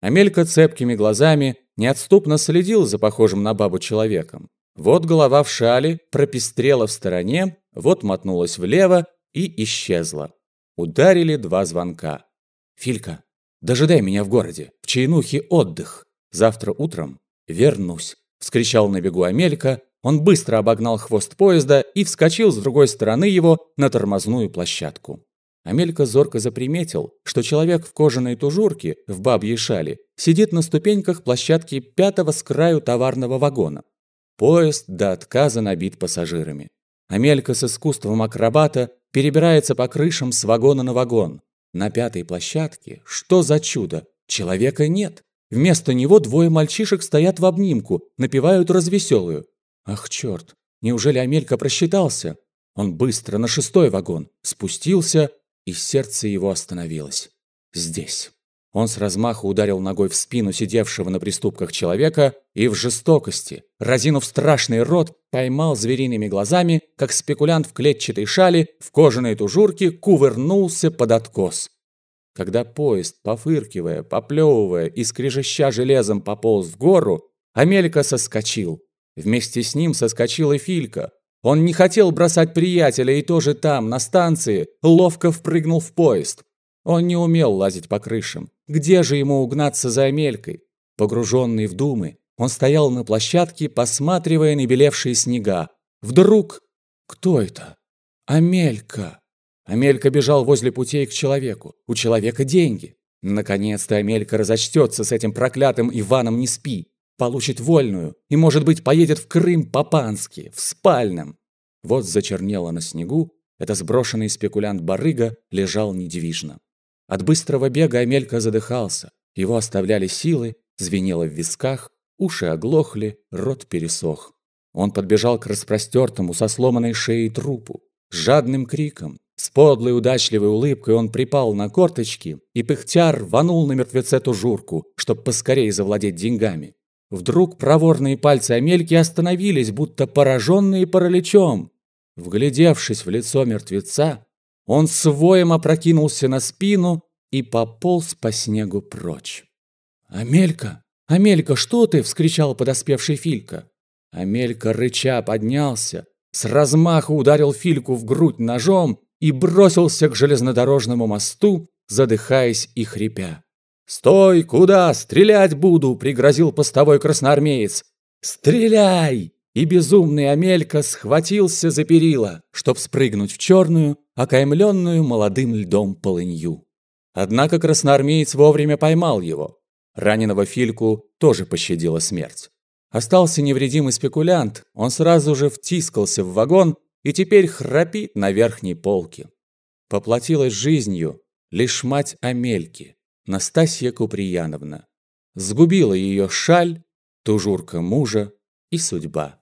Амелька цепкими глазами неотступно следил за похожим на бабу человеком. Вот голова в шале пропестрела в стороне, вот мотнулась влево и исчезла. Ударили два звонка. «Филька, дожидай меня в городе, в Чайнухе отдых. Завтра утром вернусь», – вскричал на бегу Амелька. Он быстро обогнал хвост поезда и вскочил с другой стороны его на тормозную площадку. Амелька зорко заприметил, что человек в кожаной тужурке в бабьей шале сидит на ступеньках площадки пятого с краю товарного вагона. Поезд до отказа набит пассажирами. Амелька с искусством акробата перебирается по крышам с вагона на вагон. На пятой площадке, что за чудо, человека нет. Вместо него двое мальчишек стоят в обнимку, напевают развеселую. Ах, черт, неужели Амелька просчитался? Он быстро на шестой вагон спустился, и сердце его остановилось. Здесь. Он с размаху ударил ногой в спину сидевшего на приступках человека и в жестокости, разинув страшный рот, поймал звериными глазами, как спекулянт в клетчатой шали в кожаной тужурке кувырнулся под откос. Когда поезд, пофыркивая, поплевывая и скрежеща железом пополз в гору, Амелька соскочил. Вместе с ним соскочил и Филька. Он не хотел бросать приятеля и тоже там, на станции, ловко впрыгнул в поезд. Он не умел лазить по крышам. Где же ему угнаться за Амелькой? Погруженный в думы, он стоял на площадке, посматривая на белевшие снега. Вдруг... Кто это? Амелька. Амелька бежал возле путей к человеку. У человека деньги. Наконец-то Амелька разочтется с этим проклятым Иваном не спи. Получит вольную и, может быть, поедет в Крым по-пански, в спальном. Вот зачернело на снегу, это сброшенный спекулянт барыга лежал недвижно. От быстрого бега Амелька задыхался, его оставляли силы, звенело в висках, уши оглохли, рот пересох. Он подбежал к распростертому со сломанной шеей трупу. Жадным криком, с подлой удачливой улыбкой он припал на корточки и пыхтя рванул на мертвеце тужурку, чтоб поскорее завладеть деньгами. Вдруг проворные пальцы Амельки остановились, будто пораженные параличом. Вглядевшись в лицо мертвеца, он своем опрокинулся на спину и пополз по снегу прочь. «Амелька! Амелька, что ты?» – вскричал подоспевший Филька. Амелька рыча поднялся, с размаху ударил Фильку в грудь ножом и бросился к железнодорожному мосту, задыхаясь и хрипя. «Стой! Куда? Стрелять буду!» – пригрозил постовой красноармеец. «Стреляй!» И безумный Амелька схватился за перила, чтоб спрыгнуть в черную, окаймленную молодым льдом полынью. Однако красноармеец вовремя поймал его. Раненого Фильку тоже пощадила смерть. Остался невредимый спекулянт, он сразу же втискался в вагон и теперь храпит на верхней полке. Поплатилась жизнью лишь мать Амельки, Настасья Куприяновна. Сгубила ее шаль, тужурка мужа и судьба.